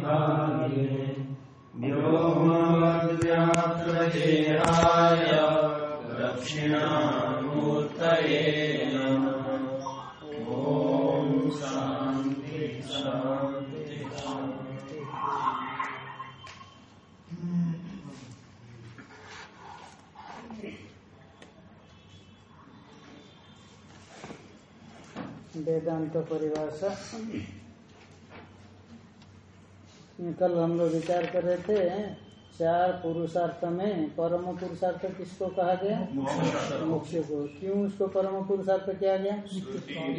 विभागे। व्योमवद्व्याप्तदेहाय दक्षिणामूर्तये नमः। ॐ शान्ति शान्ति। वेदांत परिभाषा। कल हम लोग विचार कर रहे थे, चार पुरुषार्थ में परम पुरुषार्थ किसको कहा गया? मोक्ष को। क्यों उसको परम पुरुषार्थ किया गया?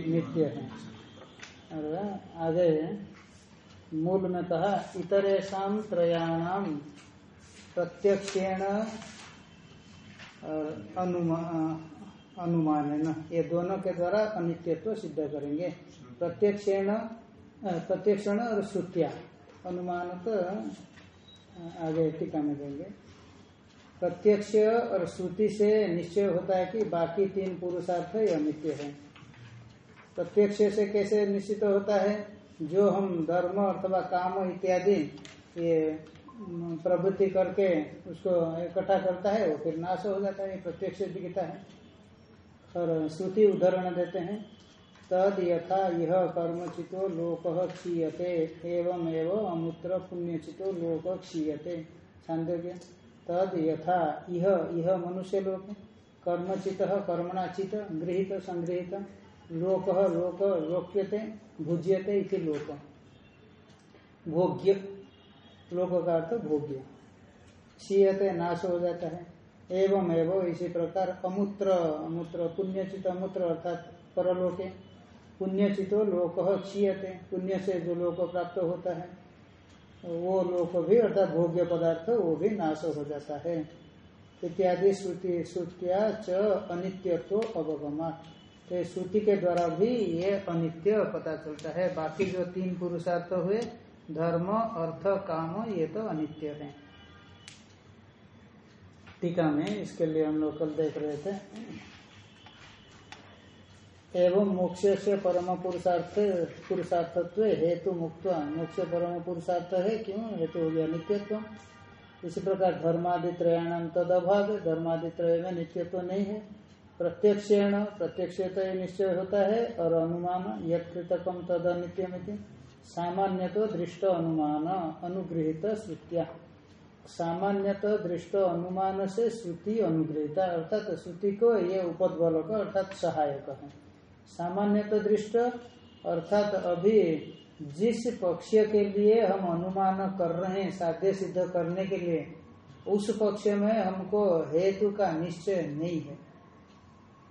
नित्य है। और आगे मूल में कहा इतरेशा त्रयाणाम प्रत्यक्षेण और अनुमान अनुमान है ना ये दोनों के द्वारा अनित्यत्व सिद्ध करेंगे। प्रत्यक्षेण प्रत्यक्षण और श्रुतिया। अनुमान तो आगे टीका में देंगे। प्रत्यक्ष और श्रुति से निश्चय होता है कि बाकी तीन पुरुषार्थ ये अनित्य है। प्रत्यक्ष से कैसे निश्चित होता है? जो हम धर्म अथवा काम इत्यादि, ये प्रवृत्ति करके उसको इकट्ठा करता है, वो फिर नाश हो जाता है प्रत्यक्ष दिखता है। और श्रुति उदाहरण देते हैं। तद यथा यह कर्मचितो लोक क्षीयते एवं अमूत्र पुण्यचितो लोक क्षीयते। छांदोग्य। तद यथा यह यह मनुष्य लोक कर्मचित कर्मणाचित, गृहित संगृहित, लोक लोक रोक्यते भुज्यते इति लोक। भोग्य। लोक का अर्थ भोग्य। क्षीयते, नाश हो जाता है। एवं एवं इसी प्रकार अमूत्र अमूत्र पुण्यचित अमूत्र अर्थात परलोके। पुण्यचितो लोक क्षीयते। पुण्य से जो लोक प्राप्त होता है, वो लोक भी अर्थात भोग्य पदार्थ, वो भी नाश हो जाता है। इत्यादि श्रुति, श्रुतिया च अनित्यत्व अवगमा। तो श्रुति के द्वारा भी ये अनित्य पता चलता है। बाकी जो तीन पुरुषार्थ हुए, धर्म, अर्थ, काम, ये तो अनित्य है। टीका में इसके लिए हम लोग कल देख रहे थे। एवं मोक्ष से परम पुरुषार्थ पुरुषार्थत्व हेतु मुक्त मोक्ष परम पुरुषार्थ है, क्यों? हेतु हो गया नित्यत्व। इसी प्रकार धर्मादि त्रयाणाम तद अभाव धर्मादि त्रय में नित्यत्व नहीं है। प्रत्यक्षेण प्रत्यक्ष निश्चय होता है, और अनुमान यकृतकम तद अनित्यमिति सामान्य तो दृष्ट अनुमान, अनुगृहित श्रुतिया। सामान्यतः दृष्ट अनुमान से श्रुति अनुग्रहिता अर्थात श्रुति को ये उपद्बल का अर्थात सहायक है। सामान्यतः दृष्ट, अर्थात अभी जिस पक्ष के लिए हम अनुमान कर रहे हैं, साध्य सिद्ध करने के लिए, उस पक्ष में हमको हेतु का निश्चय नहीं है।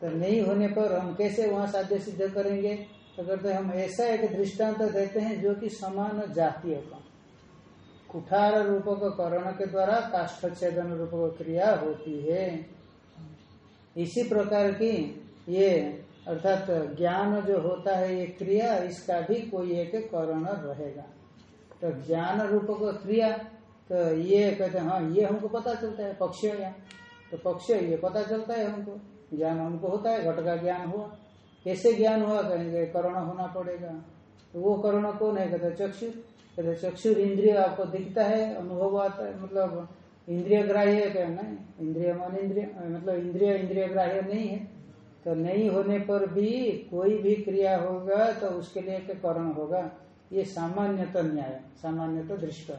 तो नहीं होने पर हम कैसे वहाँ साध्य सिद्ध करेंगे? तो कहते हम ऐसा एक दृष्टांत देते हैं जो कि समान जातीय का। कुठार रूप को करण के द्वारा काष्ठ छेदन रूप क्रिया होती है। इसी प्रकार की ये अर्थात ज्ञान जो होता है ये क्रिया, इसका भी कोई एक करण रहेगा। तो ज्ञान रूप को क्रिया तो ये कहते हैं हाँ ये हमको पता चलता है, पक्ष या तो पक्ष, ये पता चलता है हमको। ज्ञान हमको होता है, घट का ज्ञान हुआ। कैसे ज्ञान हुआ? कहेंगे, करण होना पड़ेगा। तो वो करण कौन है? कहते चक्षु। कहते चक्षुर इंद्रिय आपको दिखता है, अनुभव आता है मतलब इंद्रिय ग्राह्य क्या? नहीं। इंद्रिय मन इंद्रिय मतलब इंद्रिय इंद्रिय ग्राह्य नहीं है। तो नहीं होने पर भी कोई भी क्रिया होगा तो उसके लिए एक करण होगा। ये सामान्यतः न्याय सामान्यतः दृष्ट।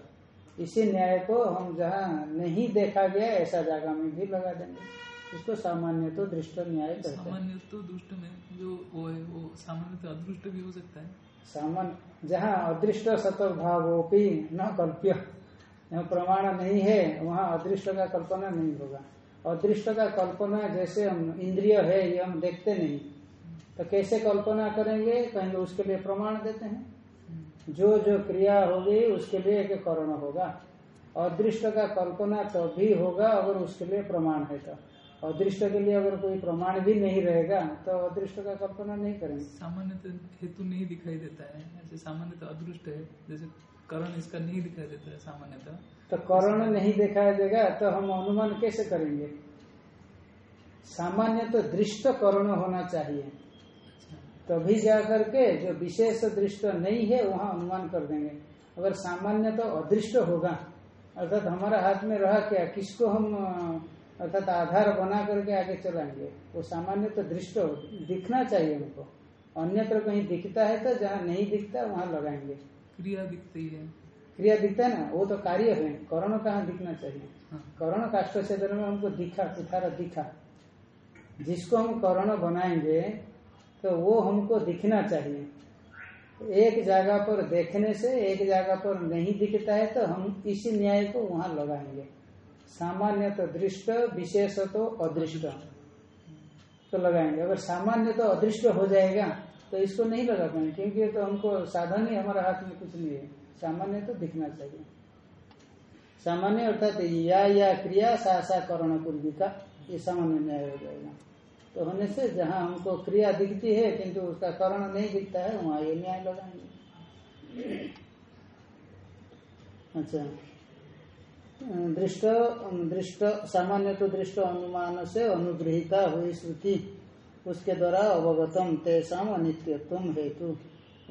इसी न्याय को हम जहाँ नहीं देखा गया ऐसा जगह में भी लगा देंगे। इसको सामान्य तो दृष्ट न्याय कहते हैं। सामान्य तो दुष्ट में जो वो है वो सामान्य तो अदृष्ट भी हो सकता है। सामान्य जहाँ अदृष्ट सतत भावोपी न कल्प्य प्रमाण नहीं है वहाँ अदृष्ट का कल्पना नहीं होगा। अदृष्ट का कल्पना जैसे हम इंद्रिय है, ये हम देखते नहीं। तो कैसे कल्पना करेंगे? कहेंगे, उसके लिए प्रमाण देते हैं। जो जो क्रिया होगी, उसके लिए एक कर्ण होगा। अदृष्ट का कल्पना तभी तो होगा अगर उसके लिए प्रमाण है तो। अदृष्ट के लिए अगर कोई प्रमाण भी नहीं रहेगा तो अदृष्ट का कल्पना नहीं करेंगे। सामान्य हेतु नहीं दिखाई देता है। ऐसे सामान्य तो अदृष्ट है, जैसे करण इसका नहीं दिखाई देता है सामान्यतः। तो करण नहीं दिखाई देगा तो हम अनुमान कैसे करेंगे? सामान्य तो दृष्ट करण होना चाहिए। तभी तो जा करके जो विशेष दृष्ट नहीं है, वहाँ अनुमान कर देंगे। अगर सामान्य तो अदृष्ट होगा, अर्थात हमारा हाथ में रहा क्या, किसको हम, अर्थात आधार बना करके आगे चलाएँगे? वो सामान्य तो दृष्ट दिखना चाहिए हमको। अन्यत्र कहीं दिखता है तो जहाँ नहीं दिखता, वहाँ लगाएँगे। क्रिया दिखती है। क्रिया दिखता है ना वो तो कार्य है। करण कहाँ दिखना चाहिए? हाँ। करण काष्ट क्षेत्र में हमको दिखा कुठारा दिखा। जिसको हम करण बनाएँगे तो वो हमको दिखना चाहिए। एक जगह पर देखने से एक जगह पर नहीं दिखता है तो हम इसी न्याय को वहाँ लगाएँगे। सामान्य तो दृष्ट विशेष तो अदृष्ट। तो लगाएँगे। अगर सामान्य तो अदृष्ट हो जाएगा तो इसको नहीं लगा पाएँगे क्योंकि तो हमको साधन ही, हमारे हाथ में कुछ नहीं है। सामान्य तो दिखना चाहिए। सामान्य अर्थात या या क्रिया, सा सा करण पूर्विका, ये सामान्य न्याय हो जाएगा। तो होने से जहाँ हमको क्रिया दिखती है, किंतु उसका करण नहीं दिखता है, वहाँ ये न्याय लगाएँगे। अच्छा। दृष्ट दृष्ट, सामान्य तो दृष्ट अनुमान से अनुग्रहिता हुई श्रुति। उसके द्वारा अवगतम तेसाम अनित्यत्व हेतु।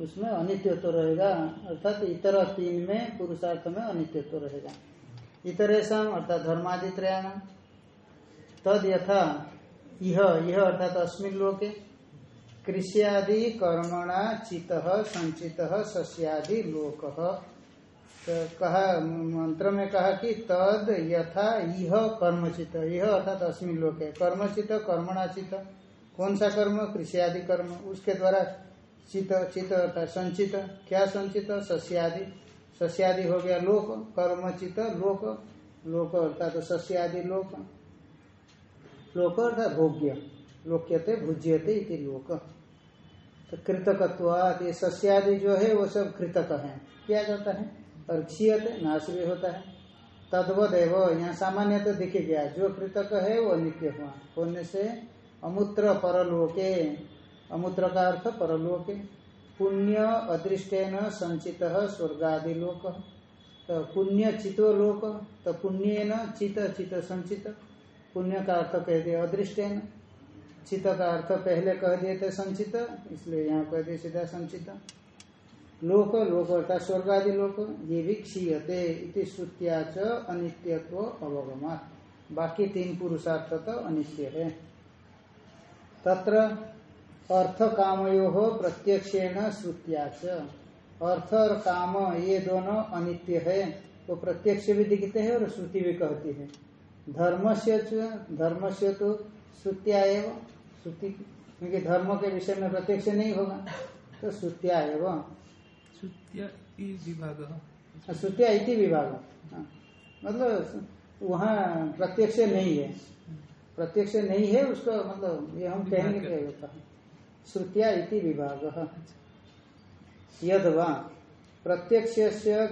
उसमें अनित्यत्व रहेगा, अर्थात इतर तीन में पुरुषार्थ में अनित्यत्व रहेगा। इतरेशम अर्थात धर्मादित्रयाण, तद यथा यह यह अर्थात अस्मिन लोके, कृष्यादि कर्मणा चित, संचित, सस्यादि लोक। तो कहा, मंत्र में कहा कि तद यथा यह कर्मचित यह अर्थात अस्मिन लोक, कर्मचित कर्मणाचित कौन सा कर्म? कृषि आदि कर्म। उसके द्वारा चित चित अर्थात संचित। क्या संचित? सस्यादि। सस्यादि हो गया लोक कर्मचित लोक। लोक अर्थात सस्यादि, लोक। लोक अर्थात भोग्य। लोक्यते भुज्यते इति लोक। तो कृतकत्वात, ये सस्यादि जो है, वो सब कृतक है। किया जाता है? और क्षीयते नाश भी होता है। तद्वत एव यहाँ सामान्य तो दिख गया जो कृतक है, वो नित्य हुआ। होने से अमूत्र परलोके। अमूत्र का अर्थ परलोके। पुण्य अदृष्टेन संचित स्वर्गादि लोक तो पुण्य चितो लोक तो पुण्य न चित चित संचित। पुण्य का अर्थ कह दिए अदृष्टेन। चित का अर्थ पहले कह दिए थे संचित, इसलिए यहाँ कह दिए सीधा संचित। लोक लोक अर्थात स्वर्ग आदि लोक ये भी क्षीयते श्रुत्या च अनित्यत्व अवगमा बाकी तीन पुरुषार्थ तो अनित्य है। तत्र अर्थ कामयो प्रत्यक्षेण श्रुत्या च अर्थ और काम ये दोनों अनित्य है। वो प्रत्यक्ष भी दिखते हैं और श्रुति भी कहती है। धर्म से धर्म से तो श्रुत्या एवं श्रुति क्योंकि धर्म के विषय में प्रत्यक्ष नहीं होगा तो श्रुत्या एवं। श्रुत्या विभाग। श्रुतिया इति विभाग। हाँ। मतलब वहाँ प्रत्यक्ष नहीं है। प्रत्यक्ष नहीं है उसका मतलब ये हम कहेंगे क्या होता है? श्रुतिया इति विभाग यदवा प्रत्यक्ष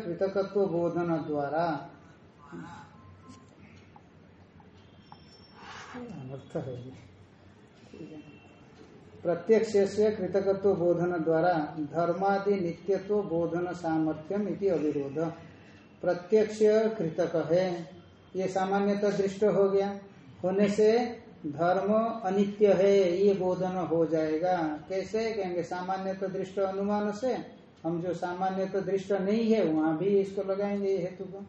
कृतकत्व बोधन द्वारा अर्थ है प्रत्यक्ष कृतकत्व बोधन द्वारा धर्मादि नित्यत्व बोधन सामर्थ्यम इति अविरोध। प्रत्यक्ष कृतक है ये सामान्यतः दृष्ट हो गया। होने से धर्म अनित्य है, ये बोधन हो जाएगा। कैसे? कहेंगे, सामान्य तो दृष्ट अनुमान से। हम जो सामान्य तो दृष्ट नहीं है, वहाँ भी इसको लगाएँगे हेतु को।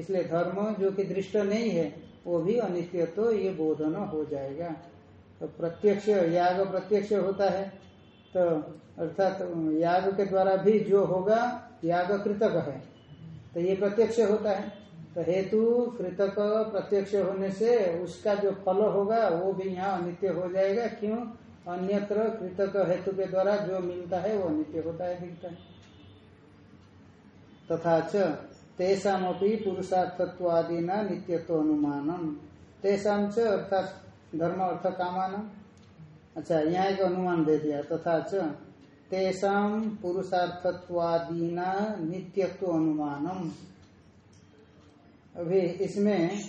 इसलिए धर्म जो कि दृष्ट नहीं है, वो भी अनित्य तो ये बोधन हो जाएगा। तो प्रत्यक्ष, याग प्रत्यक्ष होता है। तो अर्थात तो याग के द्वारा भी जो होगा याग कृतक है। तो ये प्रत्यक्ष होता है। तो हेतु कृतक प्रत्यक्ष होने से उसका जो फल होगा, वो भी यहाँ अनित्य हो जाएगा। क्यों? अन्यत्र कृतक हेतु के द्वारा जो मिलता है, वो अनित्य होता है दिखता है। तथा च तेषामपि पुरुषार्थत्वादिना नित्यत्व अनुमानम तेषाम च अर्थात धर्म, अर्थ कामान अच्छा यहाँ एक अनुमान दे दिया। तथा च तेषाम पुरुषार्थत्वादिना नित्यत्व अनुमानम अभी इसमें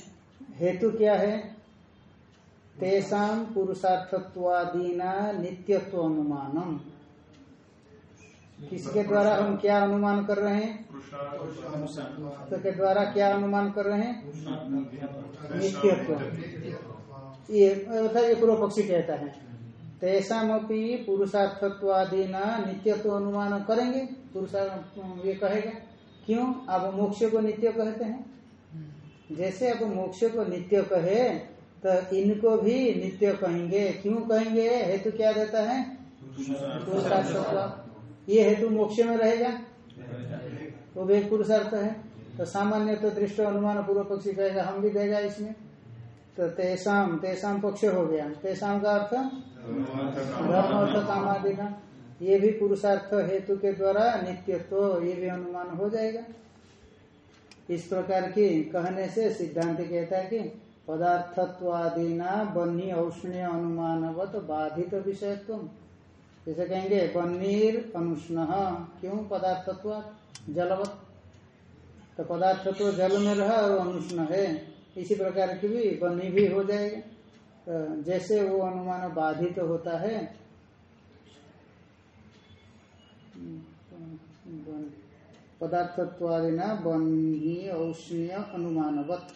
हेतु क्या है? तेषाम पुरुषार्थत्वादिना नित्यत्व अनुमानम किसके द्वारा हम क्या अनुमान कर रहे हैं? तो के द्वारा क्या अनुमान कर रहे हैं? नित्यत्व। ये अर्थात पक्षी कहता है। तेषाम अपनी पुरुषार्थत्वादिना नित्यत्व अनुमान करेंगे? पुरुषार्थ ये कहेगा। क्यों? आप मोक्ष को नित्य कहते हैं। जैसे आप मोक्ष को नित्य कहे तो इनको भी नित्य कहेंगे। क्यों कहेंगे? हेतु क्या देता है? ये हेतु मोक्ष में रहेगा? वो भी पुरुषार्थ है। तो सामान्य तो दृष्ट अनुमान पूर्व पक्षी कहेगा, हम भी देगा इसमें। तो तेसाम तेसाम पक्ष हो गया। तेसाम का अर्थ? धर्म अर्थ काम आदि का। ये भी पुरुषार्थ हेतु के द्वारा नित्यत्व तो ये भी अनुमान हो जाएगा। इस प्रकार की कहने से सिद्धांत कहता है कि पदार्थत्वादिना बन्ही औष्ण्य अनुमानवत बाधित विषयत्व। जैसे कहेंगे बन्नीर अनुष्ण। क्यों पदार्थत्व? जलवत। तो पदार्थत्व जल में रहा और अनुष्ण है। इसी प्रकार की भी बन्ही भी हो जाएगा। तो जैसे वो अनुमान बाधित तो होता है। पदार्थत्वादिना बन्ही औष्ण्य अनुमानवत।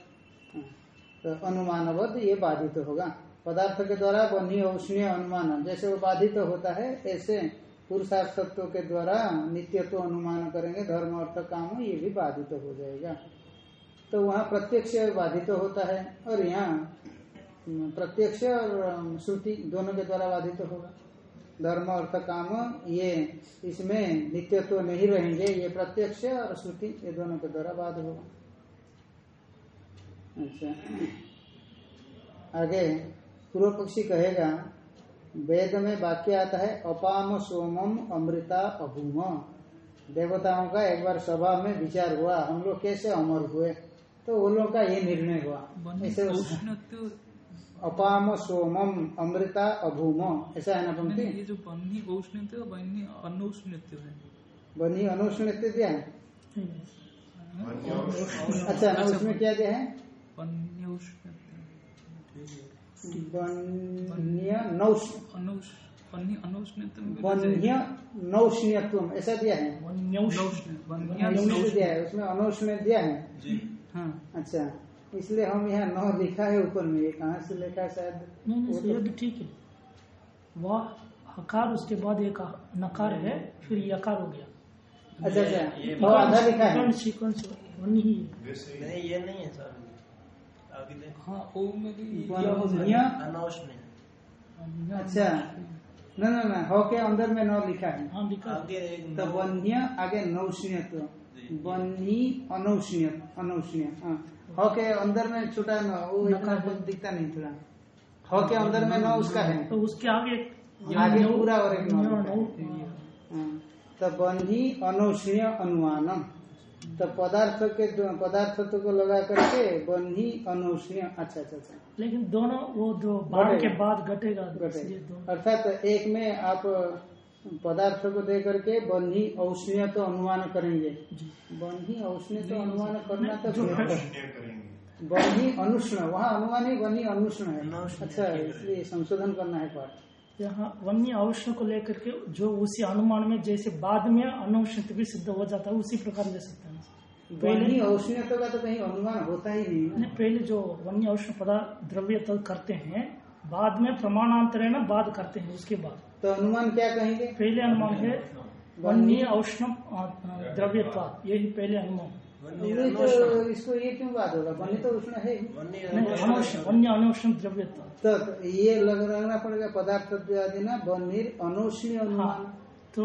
तो अनुमानवत ये बाधित तो होगा। पदार्थ के द्वारा बन्ही औष्ण्य अनुमान, जैसे वो बाधित तो होता है, ऐसे पुरुषार्थत्व के द्वारा नित्यत्व अनुमान करेंगे, धर्म, अर्थ, काम, ये भी बाधित तो हो जाएगा। तो वहाँ प्रत्यक्ष बाधित तो होता है, और यहाँ प्रत्यक्ष और श्रुति दोनों के द्वारा बाधित तो होगा। धर्म अर्थ काम ये इसमें नित्यत्व नहीं रहेंगे ये प्रत्यक्ष और श्रुति ये दोनों के द्वारा बाध होगा। अच्छा। आगे पूर्व पक्षी कहेगा वेद में वाक्य आता है अपाम सोमम अमृता अभूम। देवताओं का एक बार सभा में विचार हुआ हम लोग कैसे अमर हुए? तो वो लोग का ये निर्णय हुआ। ऐसे अपाम सोमम अमृता अभूम। ऐसा है ना पंक्ति? ये जो बन्ही औष्ण्यत्व बन्ही अनौष्ण्यत्व है। बनी अनुष्ण दिया है? अच्छा ना उसमें क्या दिया है? बन्ही बन्ही नौष्ण्यत्व ऐसा दिया है? दिया है उसमें अनौष्ण्य दिया है। हाँ। अच्छा। इसलिए हम यहाँ नौ लिखा है ऊपर में ये कहाँ से लिखा है शायद। नहीं वो नहीं तो- ठीक है। वह हकार उसके बाद एक नकार है फिर यकार हो गया। अच्छा अच्छा। और आधा लिखा है। सीक्वेंस वही ही। है। नहीं ये नहीं है सर। आगे देखो। हाँ में भी अच्छा। न न न हो के अंदर में नौ लिखा है। हाँ लिखा। आगे तो वन्य आगे नौष्ण्यत्व बन्ही अनौष्ण्य अनौष्ण्य हाँ। हो के अंदर में छोटा न वो इतना दिखता नहीं थोड़ा। हो। के अंदर में नौ उसका है। तो उसके आगे आगे पूरा और एक है। तो बन्ही अनौष्ण्य अनुमानम। तो पदार्थ के पदार्थ को लगा करके बन्ही अनौष्ण्य। अच्छा अच्छा अच्छा। लेकिन दोनों वो जो बाढ़ के घटेगा। बाद घटेगा घटे इसलिए दोनों अर्थात एक में आप पदार्थ को दे करके बन्ही औष्ण्य तो अनुमान करेंगे। बन्ही औष्ण्य तो अनुमान करना तो बन्ही अनुष्ण वहाँ अनुमान ही बन्ही अनुष्ण है। अच्छा इसलिए संशोधन करना है पाठ यहाँ वन्य अवश्य को लेकर के जो उसी अनुमान में जैसे बाद में अनुष्णित भी सिद्ध हो जाता है उसी प्रकार ले सकते हैं। बन्ही औष्ण्य का तो कहीं अनुमान होता ही नहीं पहले जो वन्य औष्ण पदार्थ द्रव्य तक करते हैं बाद में प्रमाणांतर है ना बाद करते हैं उसके बाद। तो अनुमान क्या कहेंगे? पहले अनुमान है वन्य औष्ण द्रव्यत्व यही पहले अनुमान। ये तो इसको ये क्यों बात होगा बन्ही तो उष्ण है। वन्य अनौष्ण। द्रव्यत्व तो ये लग रखना पड़ेगा पदार्थ आदि ना अनौष्ण्य अनुमान। हाँ तो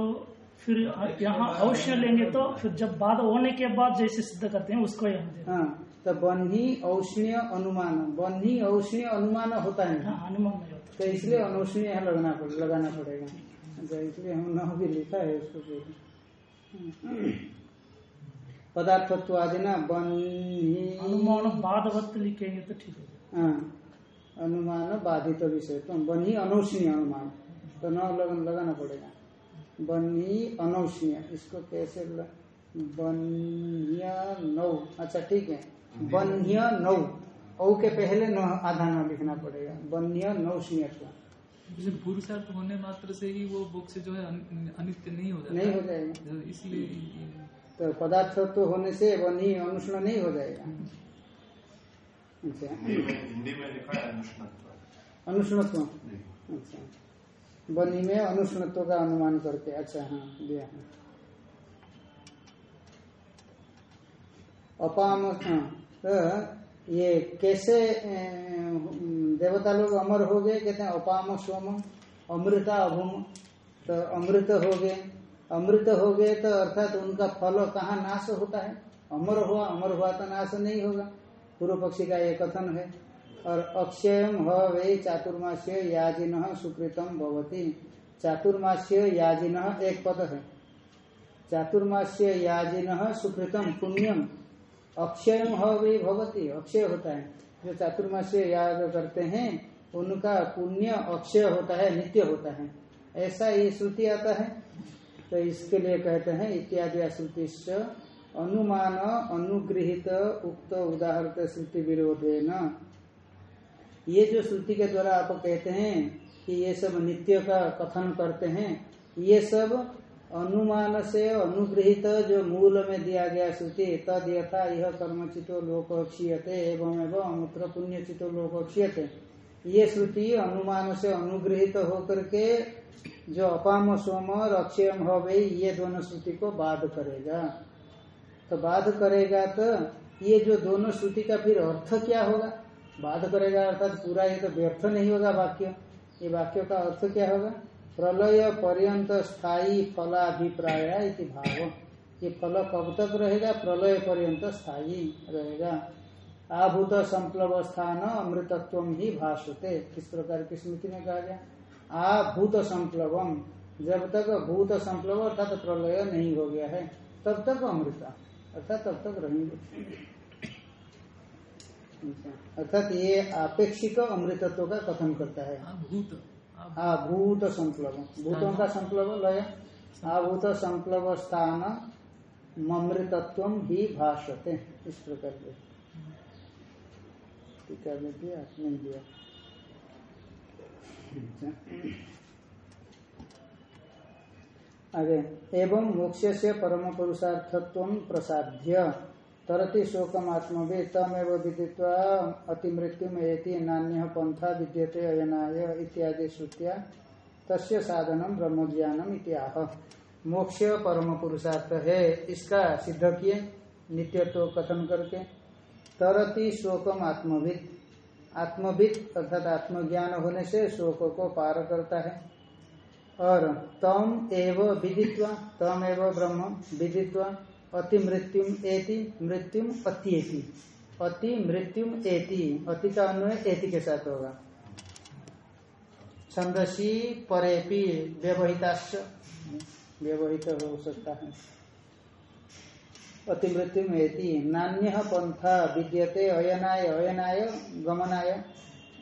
फिर यहाँ अवश्य लेंगे तो फिर जब बाद होने के बाद जैसे सिद्ध करते हैं उसको ही हम हाँ तो बन्ही औष्ण्य अनुमान बन्ही औष्ण्य अनुमान होता है हैं। अनुमान तो इसलिए अनुष्ण्य लगना पड़े लगाना पड़ेगा। अच्छा इसलिए हम न भी लिखा है उसको पहले। पदार्थत्व आदि ना बन्ही। अनुमान बाधवत लिखेंगे तो ठीक है हाँ अनुमान बाधित विषय तो बन्ही अनौष्ण्य अनुमान तो न लगन लगाना पड़ेगा। बन्ही अनौष्ण्य इसको कैसे ल... बन्ह्य नौ। अच्छा ठीक है। बन्ह्य नौ। औ के पहले न आधा न लिखना पड़ेगा। बन्ह्य नौ जैसे पुरुषार्थ होने मात्र से ही वो बुक से जो है अनित्य नहीं हो जाता। नहीं हो जाएगा। इसलिए तो पदार्थ तो होने से बन्ही अनुष्ण नहीं हो जाएगा। अच्छा। हिंदी में लिखा है अनुष्णत्व। अनुष्णत्व अच्छा। बनी में अनुष्णत्व का अनुमान करके। अच्छा हाँ दिया। है अपाम हाँ, तो ये कैसे देवता लोग अमर हो गए, कहते हैं अपाम, सोम, अमृता, अभूम। तो अमृत हो गए। अमृत हो गए तो अर्थात उनका फल कहाँ नाश होता है? अमर हुआ अमर हुआ तो नाश नहीं होगा। पूर्व पक्षी का ये कथन है। और अक्षयम ह वे चातुर्मास्य याजिन सुकृतम भवती। चातुर्मास्य याजिन एक पद है। चातुर्मास्य याजिन सुकृतम पुण्यम। अक्षयम ह वे भवती, अक्षय होता है। जो चातुर्मास्य याद करते हैं, उनका पुण्य अक्षय होता है, नित्य होता है। ऐसा ये श्रुति आता है। तो इसके लिए कहते हैं, इत्यादि श्रुति अनुमान अनुगृहित उक्त उदाहरण श्रुति विरोधे न ये जो श्रुति के द्वारा आप कहते हैं कि ये सब नित्य का कथन करते हैं, ये सब अनुमान से अनुगृहित जो मूल में दिया गया श्रुति, तद यथा यह कर्मचितो लोक क्षीयते एवं एवं अमुत्र पुण्य चितो लोक क्षीयते ये श्रुति अनुमान से अनुगृहित होकर के जो अपाम सोम और अक्षयम हवे, ये दोनों श्रुति को बाध करेगा। तो बाध करेगा तो ये जो दोनों श्रुति का फिर अर्थ क्या होगा? बाध करेगा अर्थात पूरा ये तो व्यर्थ नहीं होगा वाक्य। ये वाक्य का अर्थ क्या होगा? प्रलय पर्यंत स्थायी फलाभिप्राय भाव। ये फल कब तक रहेगा? प्रलय पर्यंत स्थायी रहेगा। आभूत संप्लव स्थान अमृतत्व ही भाषते किस प्रकार की स्मृति में कहा गया? आभूत संप्लवम जब तक भूत संप्लव अर्थात प्रलय नहीं हो गया है, तब तक अमृता। अर्थात तब तक रहेंगे। अर्थात ये आपेक्षिक अमृतत्व का कथन करता है। भूत आभूत संप्लव। भूतों का संप्लव लय। आभूत संप्लव स्थान ममृतत्व ही भाषते। इस प्रकार के टीका में दिया नहीं दिया। आगे। एवं मोक्ष से परम पुरुषार्थत्व प्रसाध्य तरति शोकम आत्मवे तमेव विदित्वा अतिमृत्युम एति नान्य पंथा विद्यते अयनाय इत्यादि श्रुत्या तस्य साधनम ब्रह्म ज्ञानम इत्याह। मोक्ष परम पुरुषार्थ है, इसका सिद्ध किए, नित्यत्व कथन करके। तरति शोकम आत्मविद आत्मविद अर्थात आत्मज्ञान होने से शोक को पार करता है। और तम एव विदित्वा तम एव ब्रह्म विदित्वा अति मृत्युम एति, मृत्युम अत्येति। अति मृत्युम एति। अति का अन्वय एति के साथ होगा। छंदसी परेपी व्यवहिताश्च। व्यवहित हो सकता है। अति मृत्यु एति। नान्य पंथा विद्यते अयनाय अयनाय, गमनाय,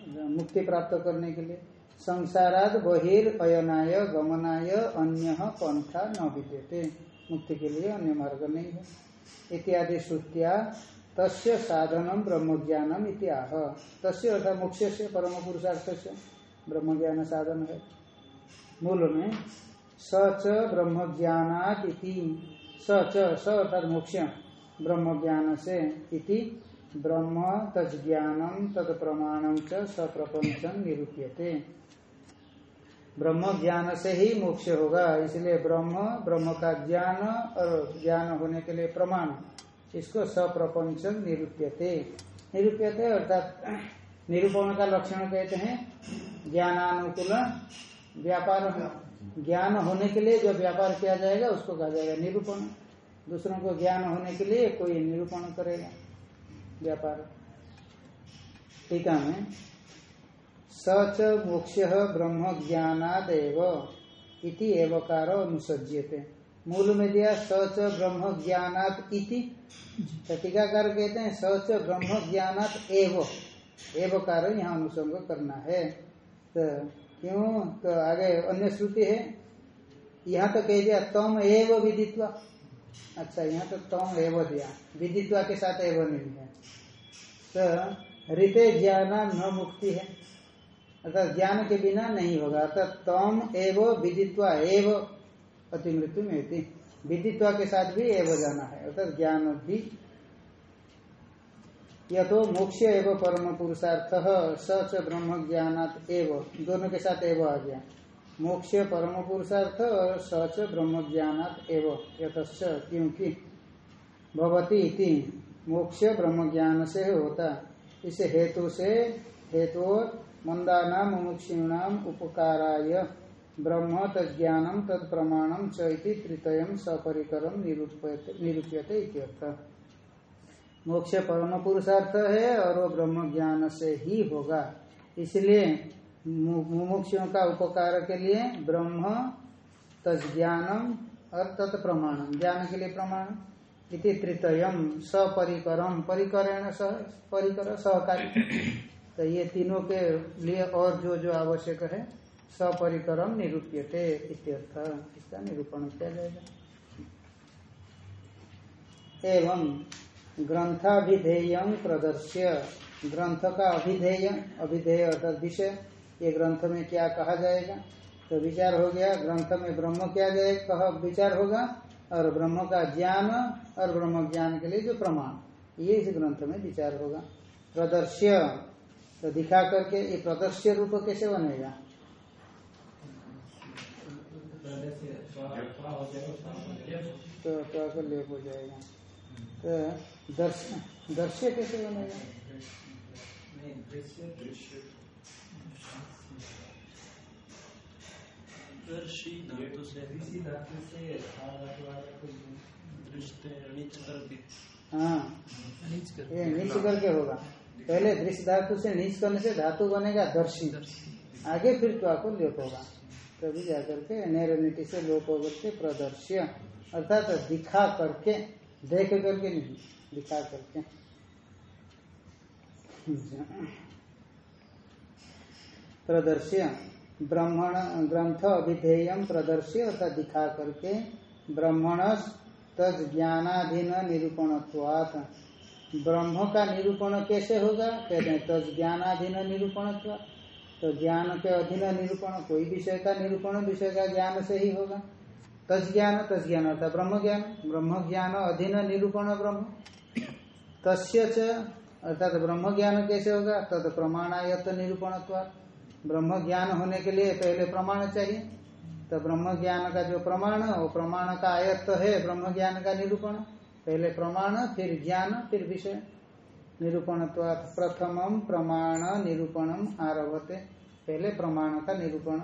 मुक्ति प्राप्त करने के लिए। संसाराद बहिर अयनाय, गमनाय, अन्य पंथा न विद्यते। मुक्ति के लिए अन्य मार्ग नहीं है। इत्यादि श्रुतिया तस्य साधनम ब्रह्म ज्ञानम इत्याह तस्य अर्थात मोक्ष से, परम पुरुषार्थ से ब्रह्म ज्ञान साधन है। मूल में सच ब्रह्म ज्ञानात इति सच स अर्थात मोक्ष ब्रह्म ज्ञान से इति ब्रह्म तज्ज्ञानम तद प्रमाणम च सप्रपंचम निरूप्यते। ब्रह्म ज्ञान से ही मोक्ष होगा, इसलिए ब्रह्म ब्रह्म का ज्ञान और ज्ञान होने के लिए प्रमाण, इसको सप्रपंच निरूप्यते। निरूप्यते अर्थात निरूपण का लक्षण कहते हैं, ज्ञानानुकूल व्यापार ज्ञान होने के लिए जो व्यापार किया जाएगा, उसको कहा जाएगा निरूपण। दूसरों को ज्ञान होने के लिए कोई निरूपण करेगा, व्यापार। टीका में सच मोक्ष ब्रह्म ज्ञानादेव इति एवकार अनुसज्यते। मूल में दिया सच ब्रह्म ज्ञानात इति। तो टीकाकार कहते हैं सच ब्रह्म ज्ञानात एव। एवकार यहाँ अनुसंग करना है। तो क्यों? तो आगे अन्य श्रुति है। यहाँ तो कह दिया, तम एव विदित्वा। अच्छा यहाँ तो तम एव दिया। विदित्वा के साथ एव नहीं है। तो ऋते ज्ञान न मुक्ति है। अर्थात ज्ञान के बिना नहीं होगा। अर्थात तम एव विदित्वा एव अति मृत्यु में विदित्वा के साथ भी एव जाना है। अर्थात ज्ञान भी यह तो मोक्ष एवं परम पुरुषार्थ सच ब्रह्म ज्ञानात एव। दोनों के साथ एव आ गया। मोक्ष परम पुरुषार्थ और सच ब्रह्म ज्ञानात एव। यतश्च क्योंकि भवती इति। मोक्ष ब्रह्म ज्ञान से होता। इस हेतु से हेतु नाम मुमुक्षिणाम उपकाराय ब्रह्म तज्ञानम तद प्रमाणम चैति तृतयम सपरिकरम निरूप्यते मोक्ष परम पुरुषार्थ है और वो ब्रह्म ज्ञान से ही होगा। इसलिए मु- मुमुक्षुओं का उपकार के लिए ब्रह्म तज्ञानम और तत्प्रमाणम। ज्ञान के लिए प्रमाण इति तृतयम सपरिकरम परिकरण सह परिकर सहकारी तो ये तीनों के लिए और जो जो आवश्यक है, सपरिकरम निरूप्यते इत्यर्थ। इसका निरूपण किया जाएगा। एवं ग्रंथाभिधेय प्रदर्श्य। ग्रंथ का अभिधेय अभिधेय अर्थात विषय, ये ग्रंथ में क्या कहा जाएगा? तो विचार हो गया, ग्रंथ में ब्रह्म क्या जाए, कह विचार होगा, और ब्रह्म का ज्ञान, और ब्रह्म ज्ञान के लिए जो प्रमाण। ये इस ग्रंथ में विचार होगा। प्रदर्श्य। तो दिखा करके ये प्रदर्श्य रूप कैसे बनेगा? तो तो आकर लेप हो जाएगा। तो दर्श, दर्श्य कैसे बनेगा? हाँ कर नीच करके होगा। पहले दृश्य धातु से नीच करने से धातु बनेगा दर्शी। आगे फिर तो आपको लोप होगा। तभी जाकर के नेर नीति से लोप होकर के प्रदर्श्य। अर्थात तो दिखा करके, देख करके नहीं, दिखा करके। प्रदर्श्य, ब्राह्मण, ग्रंथ अभिधेय प्रदर्श्य, अर्थात दिखा करके ब्राह्मण तद ज्ञानाधीन ब्रह्म का निरूपण कैसे होगा? कहते हैं तद ज्ञानाधीन निरूपण तो ज्ञान के अधीन निरूपण, कोई विषय का निरूपण, विषय का ज्ञान से ही होगा। तज ज्ञान तज ज्ञान अर्थात ब्रह्म ज्ञान ब्रह्म ज्ञान अधीन निरूपण ब्रह्म। तस्य च अर्थात ब्रह्म ज्ञान कैसे होगा? तद प्रमाणायत निरूपण ब्रह्म ज्ञान होने के लिए पहले प्रमाण चाहिए। तो ब्रह्म ज्ञान का जो प्रमाण, वो प्रमाण का आयत्त है ब्रह्म ज्ञान का निरूपण। पहले प्रमाण, फिर ज्ञान, फिर विषय। निरूपण प्रथमम प्रमाण निरूपणम आरभते। पहले प्रमाण का निरूपण।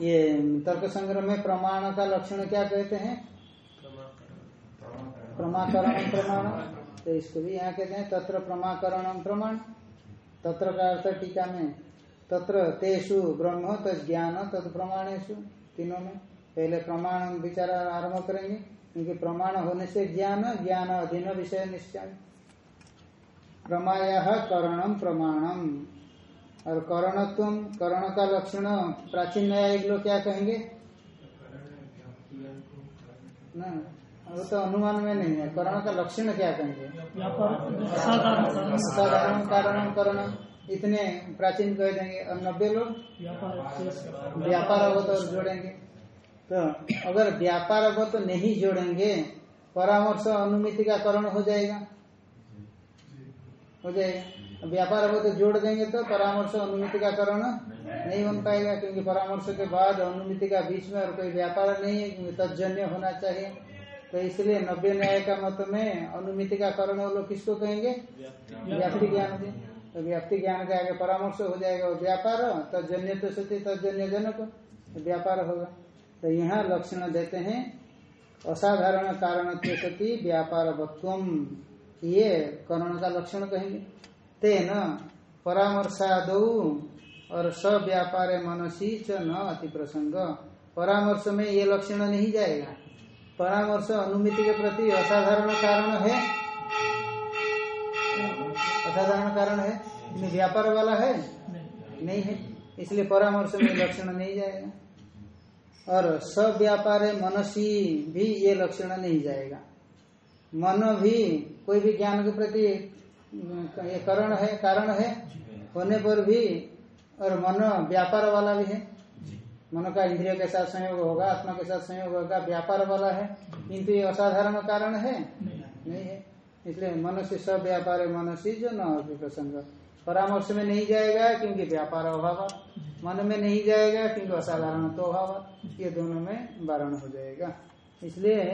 ये तर्क संग्रह में प्रमाण का लक्षण क्या कहते हैं? प्रमाकरण प्रमाण। तो इसको भी यहाँ कहते हैं, तत्र प्रमाकरण प्रमाण। तत्र का अर्थ टीका में। तत्र तेषु ब्रह्म तज्ञान तत्प्रमाणेशु तीनों में। पहले प्रमाण विचार आरंभ करेंगे। क्योंकि प्रमाण होने से ज्ञान ज्ञान अधीन विषय निश्चय। प्रमाय करणम प्रमाणम। और करणत्व करण का लक्षण प्राचीन न्यायिक लोग क्या कहेंगे? ना वो तो अनुमान में नहीं है। करण का लक्षण क्या कहेंगे? साधारण कारण करण। इतने प्राचीन कह देंगे। और नब्बे लोग? व्यापार। अवत और जोड़ेंगे। तो अगर व्यापार अवत नहीं जोड़ेंगे, परामर्श अनुमिति का करण हो जाएगा। हो जाएगा। व्यापार अवत जोड़ देंगे तो परामर्श अनुमिति का करण नहीं बन पाएगा, क्योंकि परामर्श के बाद अनुमिति का बीच में और कोई व्यापार नहीं है तजन्य होना चाहिए। तो इसलिए नब्बे न्याय का मत में अनुमिति का करण लोग किसको कहेंगे? व्याप्ति ज्ञान से तो व्याप्ति ज्ञान के आगे परामर्श हो जाएगा व्यापार तजन्य तो सती तजन्य जनक व्यापार होगा। तो यहाँ लक्षण देते हैं असाधारण कारण सती व्यापार ये करण का लक्षण कहेंगे। तेन परामर्शाद और सव्यापार मनसी च न अति प्रसंग परामर्श में ये लक्षण नहीं जाएगा। परामर्श अनुमिति के प्रति असाधारण कारण है। असाधारण कारण है? व्यापार वाला है? नहीं है। इसलिए परामर्श में लक्षण नहीं जाएगा। और सब सव्यापार मनसी भी ये लक्षण नहीं जाएगा। मन भी कोई भी ज्ञान के प्रति ये करण है, कारण है, होने पर भी और मन व्यापार वाला भी है। मन का इंद्रिय के साथ संयोग होगा, आत्मा के साथ संयोग होगा, व्यापार वाला है। किंतु ये असाधारण कारण है? नहीं है। इसलिए मनुष्य सब व्यापार मनुष्य जो न प्रसंग परामर्श में नहीं जाएगा, क्योंकि व्यापार अभाव मन में नहीं जाएगा, क्योंकि असाधारण तो अभाव ये दोनों में वारण हो जाएगा। इसलिए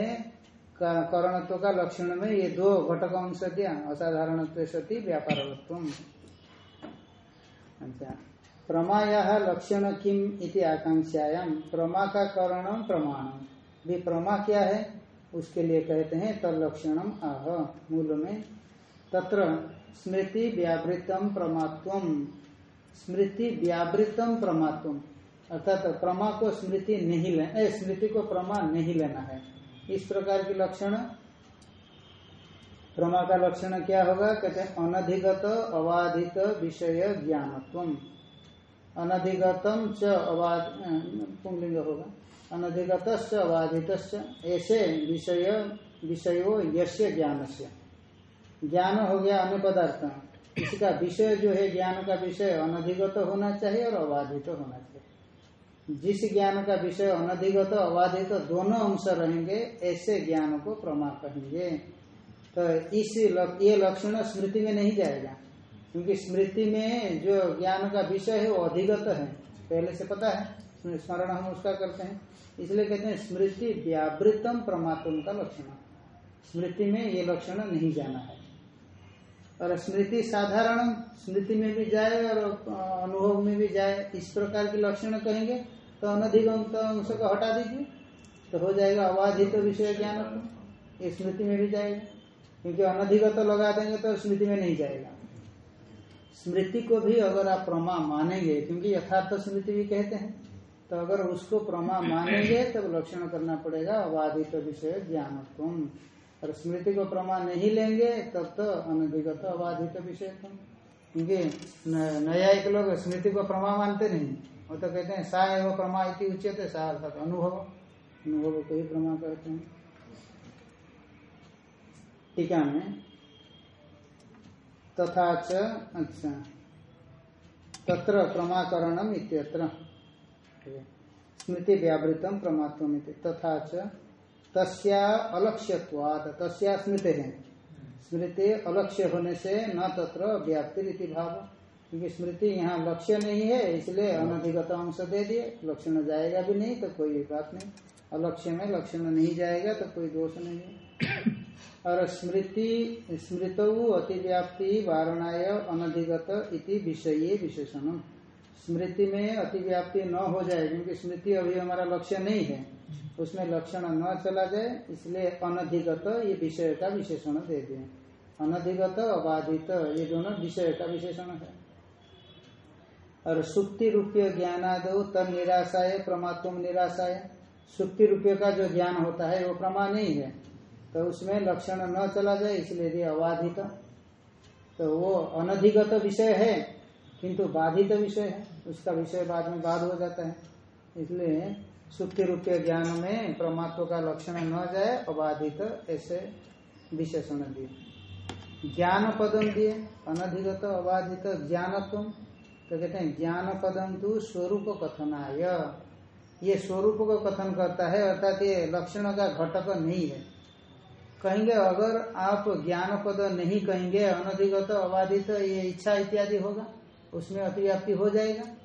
करणत्व का लक्षण में ये दो घटक अंश दिया। असाधारण सती व्यापार अच्छा। प्रमाया लक्षण किम इति आकांक्षायाम प्रमा का करण प्रमाण। भी प्रमा क्या है? उसके लिए कहते हैं तलक्षणम आह मूल में तत्र स्मृति व्यावृतम प्रमात्वम। स्मृति व्यावृतम प्रमात्वम अर्थात प्रमा को स्मृति नहीं लेना स्मृति को प्रमा नहीं लेना है। इस प्रकार की लक्षण, प्रमा का लक्षण क्या होगा? कहते हैं, अनधिगत अबाधित विषय ज्ञानत्वम। अनधिगतम च पुंगलिंग होगा। अनधिगत अबाधित ऐसे विषय, विषयो यश्य ज्ञान से ज्ञान हो गया अन्य पदार्थ। इसका विषय जो है ज्ञान का विषय अनधिगत तो होना चाहिए और अबाधित तो होना चाहिए। जिस ज्ञान का विषय अनधिगत तो अबाधित दोनों अंश रहेंगे ऐसे ज्ञान को प्रमा कहेंगे। तो इस लक, ये लक्षण स्मृति में नहीं जाएगा क्योंकि स्मृति में जो ज्ञान का विषय है वो अधिगत है। पहले से पता है स्मरण हम उसका करते हैं। इसलिए कहते हैं स्मृति व्यावृतम प्रमात्म का लक्षण। स्मृति में ये लक्षण नहीं जाना है। और स्मृति साधारण स्मृति में भी जाए और अनुभव में भी जाए इस प्रकार के लक्षण कहेंगे तो अनधिगत अंश को हटा दीजिए तो हो जाएगा अबाधित तो विषय ज्ञान। ये स्मृति में भी जाएगा क्योंकि अनधिगत तो लगा देंगे तो स्मृति में नहीं जाएगा। स्मृति को भी अगर आप प्रमा मानेंगे क्योंकि यथार्थ तो स्मृति भी कहते हैं तो अगर उसको प्रमा मानेंगे तब तो लक्षण करना पड़ेगा अबाधित तो विषय ज्ञान और स्मृति को प्रमा नहीं लेंगे, तब तो अनधिगत अबाधित विषय क्योंकि न्यायिक लोग स्मृति को प्रमा मानते नहीं। वो तो कहते हैं, सा एवं प्रमा इति उचित सा अर्थात अनुभव। अनुभव को ही प्रमा कहते हैं। टीका में तथा च अच्छा। तत्र प्रमाकरणम इत्यत्र। स्मृति व्यावृतम प्रमात्म तथा च तस्या अलक्ष्यवाद तस्या स्मृति। है स्मृति अलक्ष्य होने से न तत्र व्याप्ति भाव। क्योंकि स्मृति यहाँ लक्ष्य नहीं है, इसलिए अनधिगत अंश दे दिए। लक्षण जाएगा भी नहीं तो कोई बात नहीं। अलक्ष्य में लक्षण नहीं जाएगा तो कोई दोष नहीं है। और स्मृति, स्मृत अतिव्याप्ति वारणाय अनधिगत इति विषय विशेषण स्मृति में अतिव्याप्ति न हो जाए, क्योंकि स्मृति अभी हमारा लक्ष्य नहीं है। उसमें लक्षण न चला जाए, इसलिए अनधिगत ये विषय का विशेषण दे दिए। अनधिगत, अबाधित, ये दोनों विषय का विशेषण है। और सुक्ति रूपीय ज्ञानाद तब निराशा निराशाय, प्रमात्म है सुक्ति रुपये का जो ज्ञान होता है, वो प्रमा नहीं है। तो उसमें लक्षण न चला जाए, इसलिए यदि अबाधित तो वो अनधिगत विषय है, किंतु बाधित विषय है। उसका विषय बाद में बाध हो जाता है। इसलिए सुक्ति रुपये ज्ञान में परमात्व का लक्षण न जाए, अबाधित ऐसे विशेषण दिए। ज्ञान पदम दिए, अनधिगत, अबाधित, ज्ञानत्व। तो कहते हैं, ज्ञान पदम तो स्वरूप कथनाय। ये स्वरूप को कथन करता है, अर्थात ये लक्षण का घटक नहीं है। कहेंगे, अगर आप ज्ञान पद नहीं कहेंगे, अनधिगत, अबाधित, ये इच्छा इत्यादि होगा, उसमें अतिव्याप्ति हो जाएगा।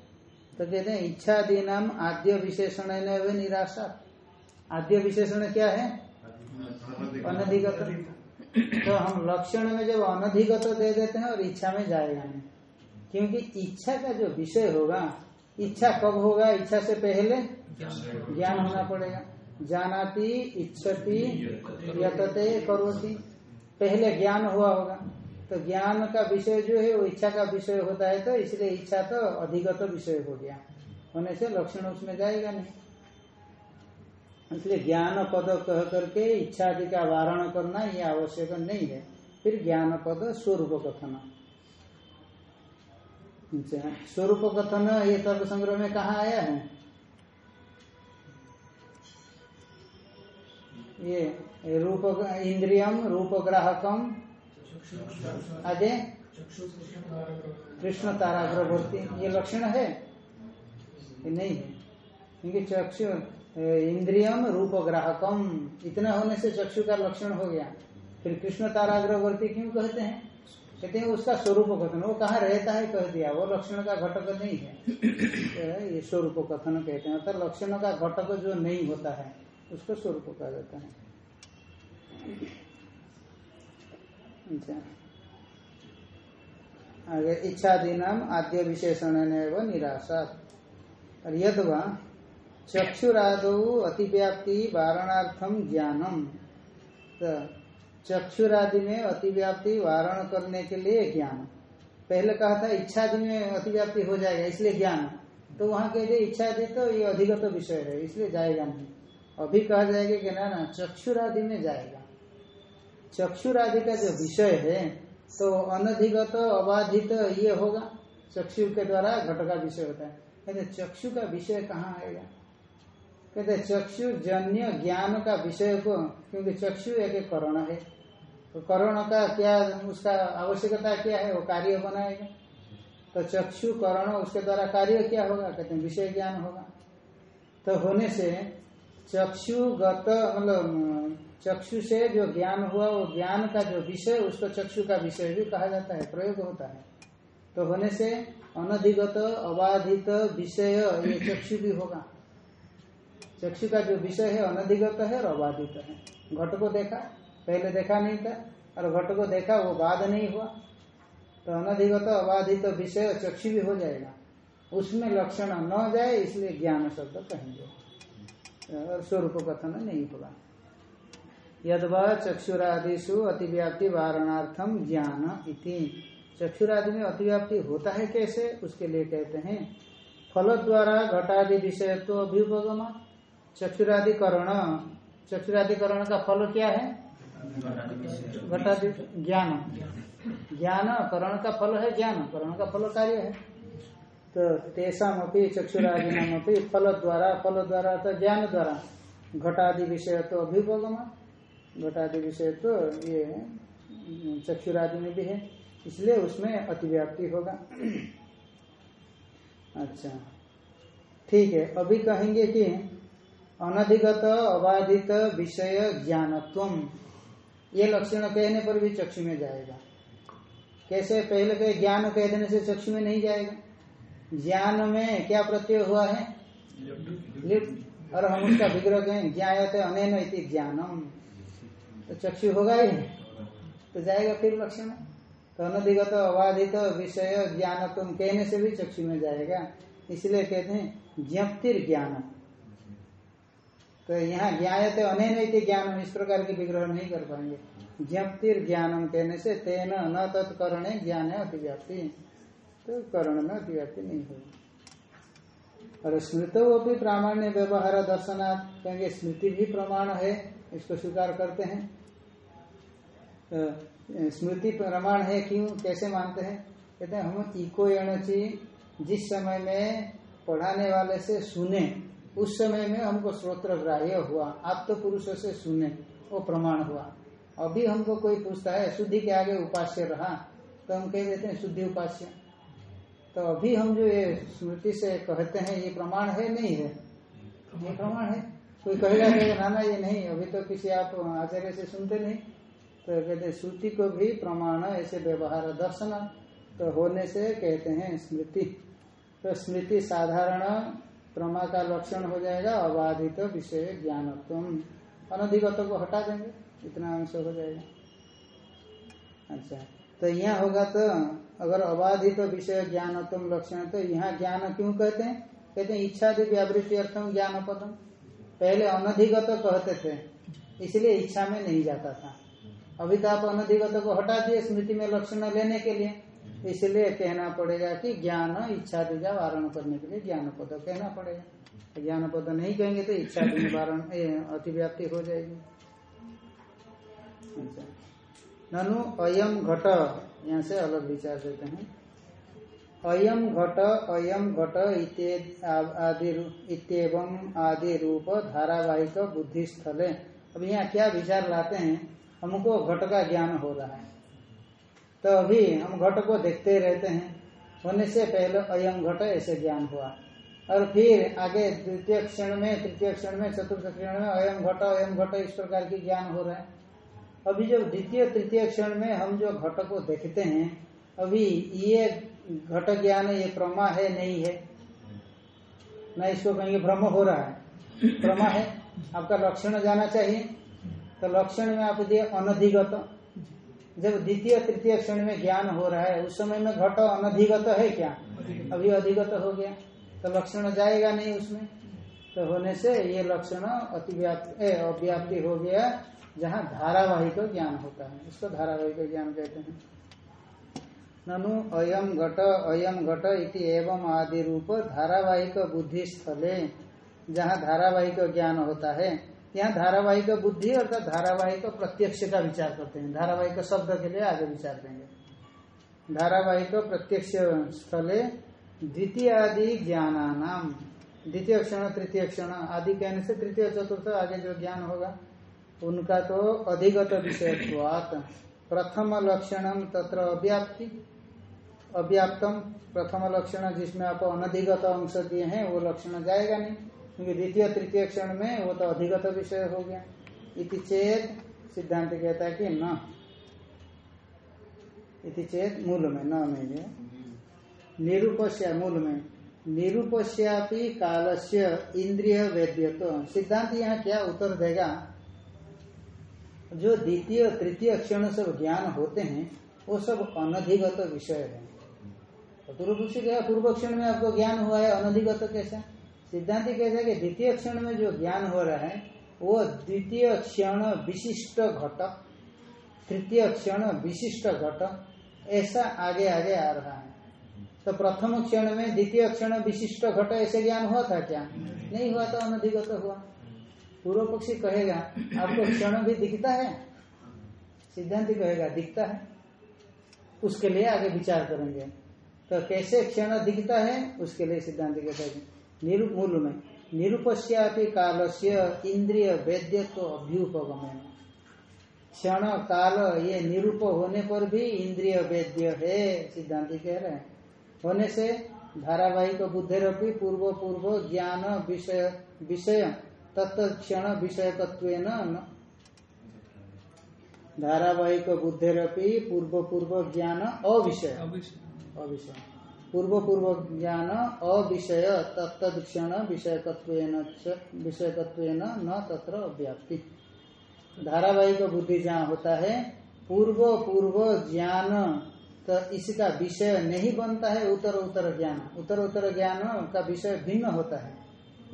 तो कहते हैं इच्छादि नाम आद्य विशेषण निराशा। आद्य विशेषण क्या है? अनधिगत। तो हम लक्षण में जब अनधिगत दे देते हैं और इच्छा में जाएगा नहीं। क्योंकि इच्छा का जो विषय होगा, इच्छा कब होगा? इच्छा से पहले ज्ञान होना पड़ेगा। जानाती, इच्छति, यतते, करोती। पहले ज्ञान हुआ होगा। तो ज्ञान का विषय जो है, वो इच्छा का विषय होता है तो इसलिए इच्छा तो अधिगत विषय हो गया। होने से लक्षण उसमें जाएगा नहीं। इसलिए ज्ञान पद कह करके इच्छा आदि का वारण करना ये आवश्यक नहीं है। फिर ज्ञान पद स्वरूप कथन। स्वरूप कथन ये तर्क संग्रह में कहा आया है? ये रूप, इंद्रियम, रूप ग्राहकम आगे। कृष्ण ताराग्रवर्ती ये लक्षण है? नहीं क्योंकि चक्षु इंद्रियम, रूप ग्राहकम, इतना होने से चक्षु का लक्षण हो गया। फिर कृष्ण ताराग्रवर्ती क्यों कहते हैं? कहते हैं उसका स्वरूप कथन। वो कहाँ रहता है कह दिया। वो लक्षण का घटक नहीं है। तो ये स्वरूप कथन कहते हैं। अर्थात लक्षण का घटक जो नहीं होता है, उसको स्वरूप कहा जाता है। आगे इच्छादि नाम आद्य विशेषण निराशा। और यदवा चक्षुरादौ अतिव्याप्ति वारणार्थम ज्ञानम। तो चक्षुरादि में अतिव्याप्ति वारण करने के लिए ज्ञान। पहले कहा था, इच्छादि में अतिव्याप्ति हो जाएगा, इसलिए ज्ञान। तो वहाँ कह दिए इच्छादि तो ये अधिगत विषय है, इसलिए जाएगा नहीं। अभी कहा जाएगा कि ना ना, चक्षुरादि में जाएगा। चक्षुरादि का जो विषय है तो अनधिगत, अबाधित, ये होगा। चक्षु के द्वारा घट का विषय होता है। कहते चक्षु का विषय कहाँ आएगा? कहते चक्षु जन्य ज्ञान का विषय को, क्योंकि चक्षु एक करण है। तो करण का क्या, उसका आवश्यकता क्या है? वो कार्य बनाएगा। तो चक्षु, करण, उसके द्वारा कार्य क्या होगा? कहते विषय ज्ञान होगा। तो होने से चक्षुगत मतलब चक्षु से जो ज्ञान हुआ, वो ज्ञान का जो विषय, उसको चक्षु का विषय भी कहा जाता है, प्रयोग होता है। तो होने से अनधिगत, अबाधित विषय, ये चक्षु भी होगा। चक्षु का जो विषय है, अनधिगत है और अबाधित है। घट को देखा, पहले देखा नहीं था, और घट को देखा, वो बाद नहीं हुआ। तो अनधिगत, अबाधित विषय, चक्षु भी हो जाएगा। उसमें लक्षण न जाए, इसलिए ज्ञान शब्द कहेंगे। और स्वरूप कथन नहीं होगा। यदवा चक्षुरादिशु अतिव्याप्ति वारणार्थम ज्ञान इति। चक्षुरादि में अतिव्याप्ति होता है कैसे? उसके लिए कहते हैं, फल द्वारा घटादि विषय तो अभ्युपगम। चक्षुरादि करण चक्षुरादि का फल क्या है? घटादि ज्ञान। ज्ञान, करण का फल है ज्ञान, करण का फल कार्य है। तो तेषाम अपनी चक्षुरादि नाम फल द्वारा फल द्वारा तो ज्ञान द्वारा घटादि विषय तो अभ्युपगम। घटादि विषय तो ये चक्षुरादि में भी है। इसलिए उसमें अतिव्याप्ति होगा। अच्छा। ठीक है। अभी कहेंगे कि अनधिगत अबाधित विषय ज्ञानत्व ये लक्षण कहने पर भी चक्षु में जाएगा। कैसे? पहले कहे ज्ञान कह देने से चक्षु में नहीं जाएगा। ज्ञान में क्या प्रत्यय हुआ है? लिप और हम उसका विग्रह कहें ज्ञाते अनैन इति ज्ञानम। तो चक्षु होगा ही तो जाएगा फिर लक्षण। तो अनधिगत, अबाधित, विषय, ज्ञान, तुम कहने से भी चक्षु में जाएगा। इसलिए कहते हैं, ज्ञप्तिर ज्ञान। तो यहाँ ज्ञाते अनैन ज्ञान इस प्रकार की विग्रह नहीं कर पाएँगे। ज्ञप्तिर ज्ञानम कहने से तेन न तत्करण ज्ञान अतिव्याप्ति तो करण में अतिव्याप्ति नहीं होगी। और स्मृत वो भी प्रामाण्य व्यवहार दर्शनार्थ कहेंगे स्मृति भी प्रमाण है, इसको स्वीकार करते हैं। स्मृति प्रमाण है, क्यों, कैसे मानते हैं? कहते हैं, हम इको एणची जिस समय में पढ़ाने वाले से सुने, उस समय में हमको श्रोत्र ग्राह्य हुआ, आप तो पुरुषों से सुने, वो प्रमाण हुआ। अभी हमको कोई पूछता है, शुद्धि के आगे उपास्य रहा? तो हम कह देते हैं, शुद्धि उपास्य। तो अभी हम जो ये स्मृति से कहते हैं, ये प्रमाण है, नहीं है? ये प्रमाण है? कोई कहेगा कि ना ना ये नहीं, अभी तो किसी आप आचार्य से सुनते नहीं। तो कहते श्रुति को भी प्रमाण ऐसे व्यवहार, दर्शन तो होने से कहते हैं स्मृति। तो स्मृति साधारण प्रमा का लक्षण हो जाएगा, अबाधित तो विषय ज्ञानत्व अनधिगत को हटा देंगे, इतना अंश हो जाएगा। अच्छा तो यहाँ होगा तो अगर अबाधित तो विषय ज्ञानत्म लक्षण तो यहाँ ज्ञान क्यों कहते हैं? कहते हैं इच्छा दि व्यावृत्ति अर्थम ज्ञान पदम पहले अनधिगत तो कहते थे, इसलिए इच्छा में नहीं जाता था। अभी तो आप अनधिगत को हटा दिए स्मृति में लक्षण लेने के लिए। इसलिए कहना पड़ेगा कि ज्ञान, इच्छा दिजा वारण करने के लिए ज्ञान पद कहना पड़ेगा। ज्ञान पद नहीं कहेंगे तो इच्छा वारण अतिव्याप्ति हो जाएगी। अच्छा। ननु अयम घट, यहाँ से अलग विचार देते हैं। अयम घट अयम घट इतम आदि रूप धारावाहिक बुद्धि स्थले अब यहाँ क्या विचार लाते हैं? हमको घट का ज्ञान हो रहा है। तो अभी हम घट को देखते रहते हैं। होने से पहले अयम घट ऐसे ज्ञान हुआ। और फिर आगे द्वितीय क्षण में, तृतीय क्षण में, चतुर्थ क्षण में अयम घट अयम घट इस प्रकार की ज्ञान हो रहा है। अभी जो द्वितीय, तृतीय क्षण में हम जो घट को देखते हैं, अभी ये घट ज्ञान, ये प्रमा है, नहीं है? न इसको कहेंगे भ्रम हो रहा है। प्रमा है? आपका लक्षण जाना चाहिए। तो लक्षण में आप दिए अनधिगत। जब द्वितीय तृतीय क्षण में ज्ञान हो रहा है उस समय में घट अनधिगत है क्या? अभी अधिगत हो गया। तो लक्षण जाएगा नहीं उसमें। तो होने से ये लक्षण अतिव्याप्ति अव्याप्ति हो गया जहाँ धारावाहिक ज्ञान होता है। उसको धारावाहिक ज्ञान कहते हैं। ननु अयम घट अयम घट इति एवं आदि रूप धारावाहिक बुद्धि स्थले जहाँ धारावाहिक ज्ञान होता है। यहाँ धारावाहिक बुद्धि अर्थात धारावाहिक प्रत्यक्ष का विचार करते हैं। धारावाहिक शब्द के लिए आगे विचार देंगे। धारावाहिक प्रत्यक्ष स्थले द्वितीय आदि ज्ञानानाम। द्वितीय क्षण, तृतीय क्षण आदि कहने से तृतीय, चतुर्थ आगे जो ज्ञान होगा, उनका तो अधिगत विषयत्वात्। प्रथम लक्षणम तत्र अव्याप्ति, अव्याप्तम। प्रथम लक्षण जिसमें आप अनधिगत अंश दिए हैं, वो लक्षण जाएगा नहीं। क्योंकि द्वितीय तृतीय क्षण में वो तो अधिगत विषय हो गया। इति चेत, सिद्धांत कहता है कि न। इति चेत, मूल में, न में निरूपस्या, मूल में। निरूपस्यापि कालस्य इंद्रिय वेद्यत्व। सिद्धांत यहाँ क्या उत्तर देगा? जो द्वितीय, तृतीय क्षण सब ज्ञान होते हैं, वो सब अनधिगत विषय है। कहा पूर्व क्षण में आपको ज्ञान हुआ है, अनधिगत कैसा? सिद्धांत कहता है कि द्वितीय क्षण में जो ज्ञान हो रहा है, वो द्वितीय क्षण विशिष्ट घट, तृतीय क्षण विशिष्ट घट, ऐसा आगे आगे आ रहा है। तो प्रथम क्षण में द्वितीय क्षण विशिष्ट घट, ऐसे ज्ञान हुआ था क्या? नहीं हुआ तो अनधिगत हुआ। पूर्व पक्षी कहेगा, आपको क्षण भी दिखता है? सिद्धांत कहेगा, दिखता है। उसके लिए आगे विचार करेंगे। तो कैसे क्षण दिखता है, उसके लिए सिद्धांत कहता है मूल में निरूपस्यापि कालस्य इंद्रिय वेद्यत्व अभ्युपगम क्षण काल ये निरूप होने पर भी इंद्रिय वेद्य है सिद्धांत कह रहे हैं। होने से धारावाहिक बुद्धिरपि पूर्व पूर्व ज्ञान विषय विषय तत्क्षण विषयकत्व धारावाहिक बुद्धिरपि पूर्व पूर्व ज्ञान अविषय। अविषय। पूर्व पूर्व ज्ञान अविषय तत्क्षण विषयकत्व विषयकत्व न तत्र व्याप्ति। धारावाहिक बुद्धि जहाँ होता है पूर्व पूर्व ज्ञान तो इसका विषय नहीं बनता है उत्तर उत्तर ज्ञान। उत्तर उत्तर ज्ञान का विषय भिन्न होता है।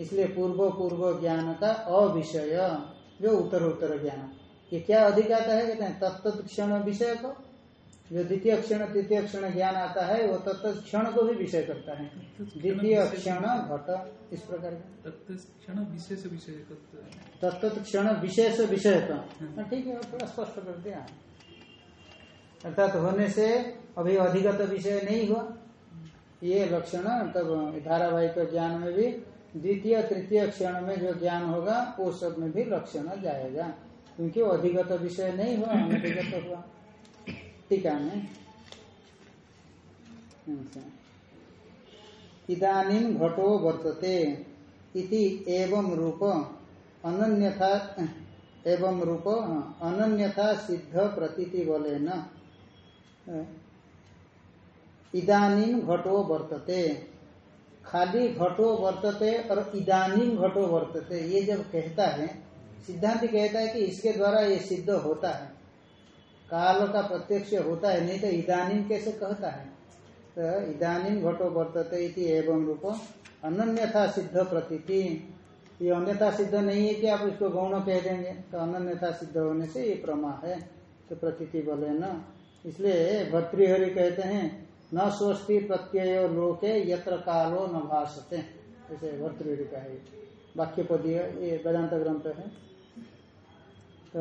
इसलिए पूर्व पूर्व ज्ञान का अविषय, जो उत्तर उत्तर ज्ञान। ये क्या अधिक आता है, कहते हैं तत्त क्षण विषय को। जो द्वितीय क्षण तृतीय क्षण ज्ञान आता है वो तत्त क्षण को भी विषय करता है। द्वितीय क्षण घट इस प्रकार का। क्षण विशेष विषय तत्त क्षण विशेष विषय का हाँ, ठीक है थोड़ा स्पष्ट कर दिया। अर्थात होने से अभी अधिगत विषय नहीं हुआ। ये लक्षण तब धारावाहिक ज्ञान में भी द्वितीय तृतीय क्षण में जो ज्ञान होगा वो सब में भी लक्षण जाएगा। क्योंकि अधिगत विषय नहीं हुआ अनधिगत हुआ। टीका में इदानीम घटो वर्तते इति एवं रूप अनन्यथा एवं रूप अनन्यथा सिद्ध प्रतीति बोले न इदानीम घटो वर्तते। खाली घटो वर्तते और इदानीम घटो वर्तते, ये जब कहता है, सिद्धांत कहता है कि इसके द्वारा ये सिद्ध होता है। काल का प्रत्यक्ष होता है, नहीं तो इदानीम कैसे कहता है? तो इदानीम घटो वर्तते इति एवं रूप अनन्यथा सिद्ध प्रतीति। ये अन्यथा सिद्ध नहीं है कि आप इसको गौण कह देंगे तो अनन्यथा सिद्ध होने से ये प्रमा है तो प्रतीति बोले न। इसलिए भर्तृहरि कहते हैं, न स्वस्ति प्रत्यय लोके यत्र कालो न भाषते ऐसे भर्तृहरि का है। वाक्य पदीय ये वेदांत ग्रंथ है। तो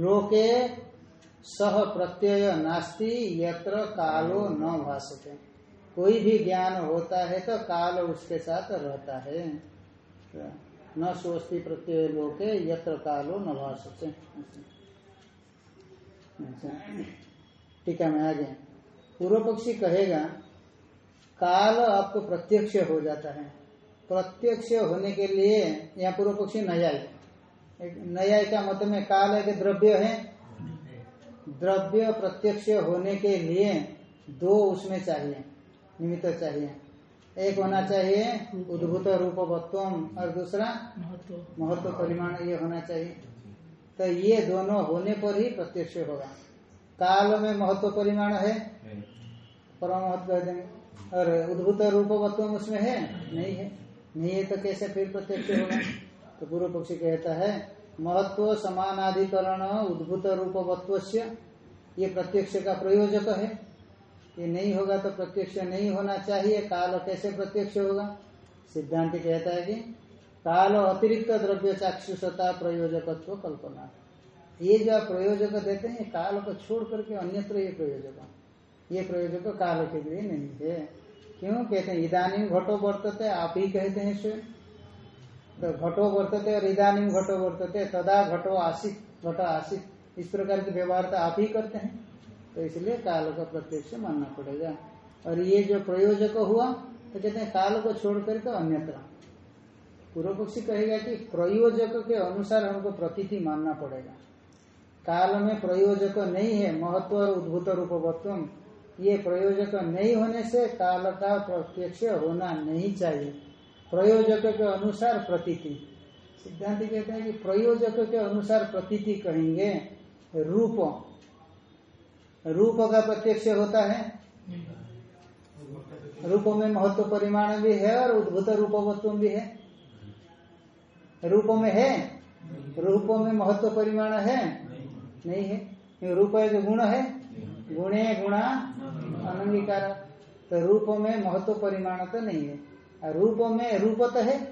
लोके सह प्रत्यय नास्ति, यत्र कालो न भाषते कोई भी ज्ञान होता है तो काल उसके साथ रहता है। न सोचती प्रत्यय लोके, यत्र कालो न भाषते टीका में आगे। पूर्व पक्षी कहेगा, काल आपको प्रत्यक्ष हो जाता है। प्रत्यक्ष होने के लिए यहाँ पूर्व पक्षी न्याय। न्याय का मत में काल एक द्रव्य है द्रव्य प्रत्यक्ष होने के लिए दो उसमें चाहिए निमित्त चाहिए। एक होना चाहिए उद्भूत रूपवत्व और दूसरा महत्व। परिमाण ये होना चाहिए। तो ये दोनों होने पर ही प्रत्यक्ष होगा। काल में महत्व परिमाण है परम महत्व कह देंगे और उद्भूत रूपवत्व उसमें है नहीं है। नहीं है तो कैसे फिर प्रत्यक्ष होगा? तो पूर्व पक्षी कहता है महत्व समानाधिकरण उद्भूत रूपवत्व ये प्रत्यक्ष का प्रयोजक है। ये नहीं होगा तो प्रत्यक्ष नहीं होना चाहिए, काल कैसे प्रत्यक्ष होगा? सिद्धांत कहता है कि काल अतिरिक्त द्रव्य चाक्षुषता प्रयोजकत्व कल्पना। ये जो आप प्रयोजक देते हैं काल को छोड़ करके अन्यत्र ये प्रयोजक। ये प्रयोजक काल के लिए नहीं है। क्यों? कहते हैं, इदानी घटो वर्तते, आप ही कहते हैं स्वयं। तो घटो वर्तते और इदानी घटो वर्तते तदा घटो आशित घटो आशित इस प्रकार के व्यवहार तो आप ही करते हैं। तो इसलिए काल का प्रत्यक्ष मानना पड़ेगा। और ये जो प्रयोजक हुआ तो कहते हैं काल को छोड़ करके अन्यत्र। पूर्व पक्षी कहेगा कि प्रयोजक के अनुसार हमको प्रतीति मानना पड़ेगा। काल में प्रयोजक नहीं है, महत्व और उद्भूत रूपवत्व ये प्रयोजक नहीं होने से काल का प्रत्यक्ष होना नहीं चाहिए। प्रयोजक के अनुसार प्रतीति। सिद्धांत कहते हैं कि प्रयोजक के अनुसार प्रतीति कहेंगे रूप। रूप का प्रत्यक्ष होता है। रूप में महत्व परिमाण भी है और उद्भूत रूपवत्व भी है। रूप में है? रूप में महत्व परिमाण है? नहीं है। रूप एक गुण है? गुणे, गुणा, अनंगीकार। तो रूप में महत्व परिमाण तो नहीं है। रूप में रूप तो है।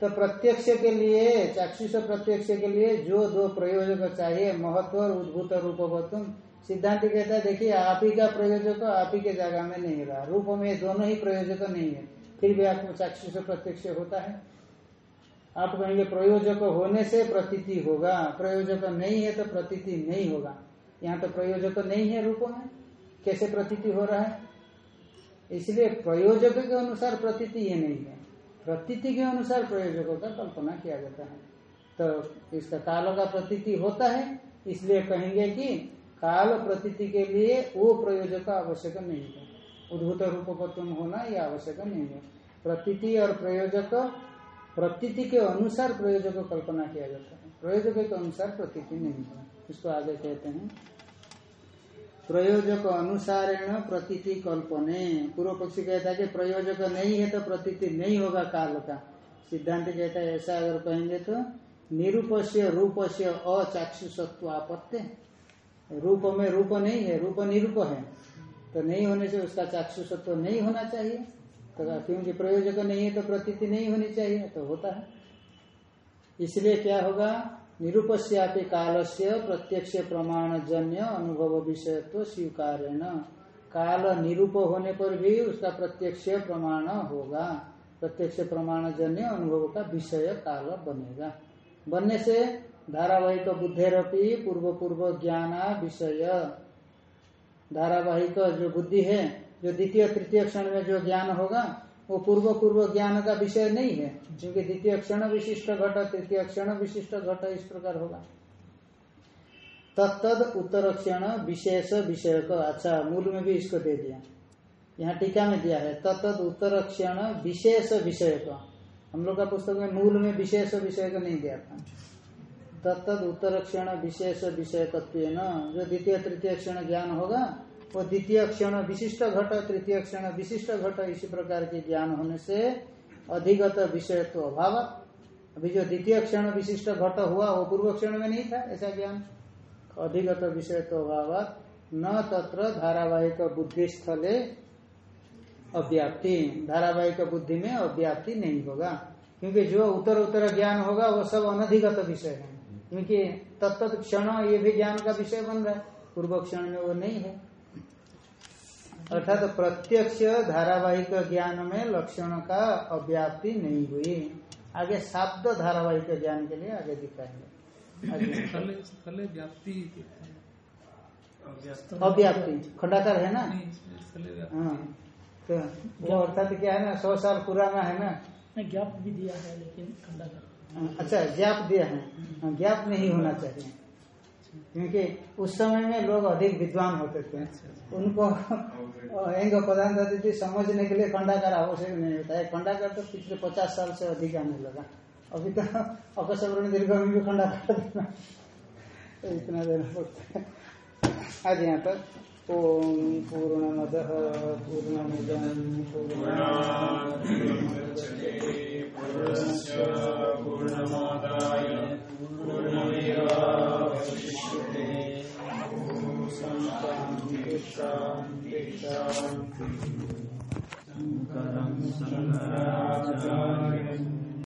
तो प्रत्यक्ष के लिए, चाक्षुष प्रत्यक्ष के लिए जो दो प्रयोजक चाहिए, महत्व और उद्भूत रूपवत्व सिद्धांत कहता है, देखिए, आप ही का प्रयोजक आप ही के जगह में नहीं रहा। रूप में दोनों ही प्रयोजक नहीं है। फिर भी आपको चाक्षुष प्रत्यक्ष होता है। आप कहेंगे, प्रयोजक होने से प्रतीति होगा। प्रयोजक नहीं है तो प्रतीति नहीं होगा। यहाँ तो प्रयोजक नहीं है रूप में। कैसे प्रतीति हो रहा है? इसलिए प्रयोजक के अनुसार प्रतीति ये नहीं है। प्रतीति के अनुसार प्रयोजकों का कल्पना किया जाता है। तो इसका काल का प्रतीति होता है, इसलिए कहेंगे कि काल प्रतीति के लिए वो प्रयोजक आवश्यक नहीं है। उद्भूत रूपत्व होना यह आवश्यक नहीं है। प्रतीति और प्रयोजक, प्रतीति के अनुसार प्रयोजक कल्पना किया जाता है। प्रयोजक के अनुसार प्रतीति नहीं है। इसको आगे कहते हैं प्रयोजक अनुसारेण प्रतीति कल्पने। पूर्व पक्षी कहता है कि प्रयोजक नहीं है तो प्रतीति नहीं होगा काल का। सिद्धांत कहता है, ऐसा अगर कहेंगे तो निरूप निरूपस्य, रूपस्य अचाक्षुषत्व आपत्ति रूप में रूप नहीं है, रूप निरूप है। तो नहीं होने से उसका चाक्षुषत्व नहीं होना चाहिए। तो क्योंकि प्रयोजक नहीं है तो प्रतीति नहीं होनी चाहिए तो होता है। इसलिए क्या होगा? निरूपस्यापि काल से प्रत्यक्ष प्रमाण जन्य अनुभव विषय विषयत्व स्वीकार काल निरूप होने पर भी उसका प्रत्यक्ष प्रमाण होगा। प्रत्यक्ष प्रमाण जन्य अनुभव का विषय काल बनेगा। बनने से धारावाहिक बुद्धेरपी पूर्व पूर्व ज्ञान विषय। धारावाहिक जो बुद्धि है, जो द्वितीय तृतीय क्षण में जो ज्ञान होगा वो पूर्व पूर्व ज्ञान का विषय नहीं है, क्योंकि द्वितीय क्षण विशिष्ट घट, तृतीय क्षण विशिष्ट घट इस प्रकार होगा। तत्द उत्तर क्षण विशेष विषय को अच्छा मूल में भी इसको दे दिया। यहाँ टीका में दिया है तत्द उत्तर क्षण विशेष विषय को हम लोग का पुस्तक में मूल में विशेष विषय को नहीं दिया था। तत्द उत्तर क्षण विशेष विषय तत्व जो द्वितीय, तृतीय क्षण ज्ञान होगा वो द्वितीय क्षण, विशिष्ट घट, तृतीय क्षण, विशिष्ट घट, इसी प्रकार के ज्ञान होने से अधिगत विषय तो अभाव। अभी जो द्वितीय क्षण, विशिष्ट घट हुआ, वो पूर्व क्षण में नहीं था ऐसा ज्ञान। अधिगत विषय तो अभाव, न तत्र धारावाहिक बुद्धि स्थले अव्याप्ति। धारावाहिक बुद्धि में अव्याप्ति नहीं होगा, क्योंकि जो उत्तर उत्तर ज्ञान होगा, वो सब अनधिगत विषय है। क्योंकि तत्त क्षण ये भी ज्ञान का विषय बन रहा है। पूर्व क्षण में वो नहीं है। अर्थात तो प्रत्यक्ष धारावाहिक ज्ञान में लक्षण का अव्याप्ति नहीं हुई। आगे शब्द धारावाहिक ज्ञान के लिए आगे दिखाएँगे। व्याप्ति अव्याप्ति खंडाकार है ना? हाँ तो वो अर्थात क्या है ना सौ साल पुराना है ना? ज्ञाप भी दिया है लेकिन खंडाकर। हाँ, अच्छा ज्ञाप दिया है। हाँ, ज्ञाप नहीं होना चाहिए। क्योंकि उस समय में लोग अधिक विद्वान होते थे। उनको एंग पदार्थ अतिथि समझने के लिए खंडाकार आवश्यक नहीं होता। है खंडाकार तो पिछले पचास साल से अधिक आने लगा। अभी तो अकसवर्ण दीर्घ में भी खंडा कर देना। इतना देना पड़ता है आज यहाँ तक ओम पूर्णमद पूर्णमिदं पूर्णात् पूर्णमादाय पूर्णमेवावशिष्यते शान्ति शान्ति शान्ति शङ्करं शङ्कराचार्यम्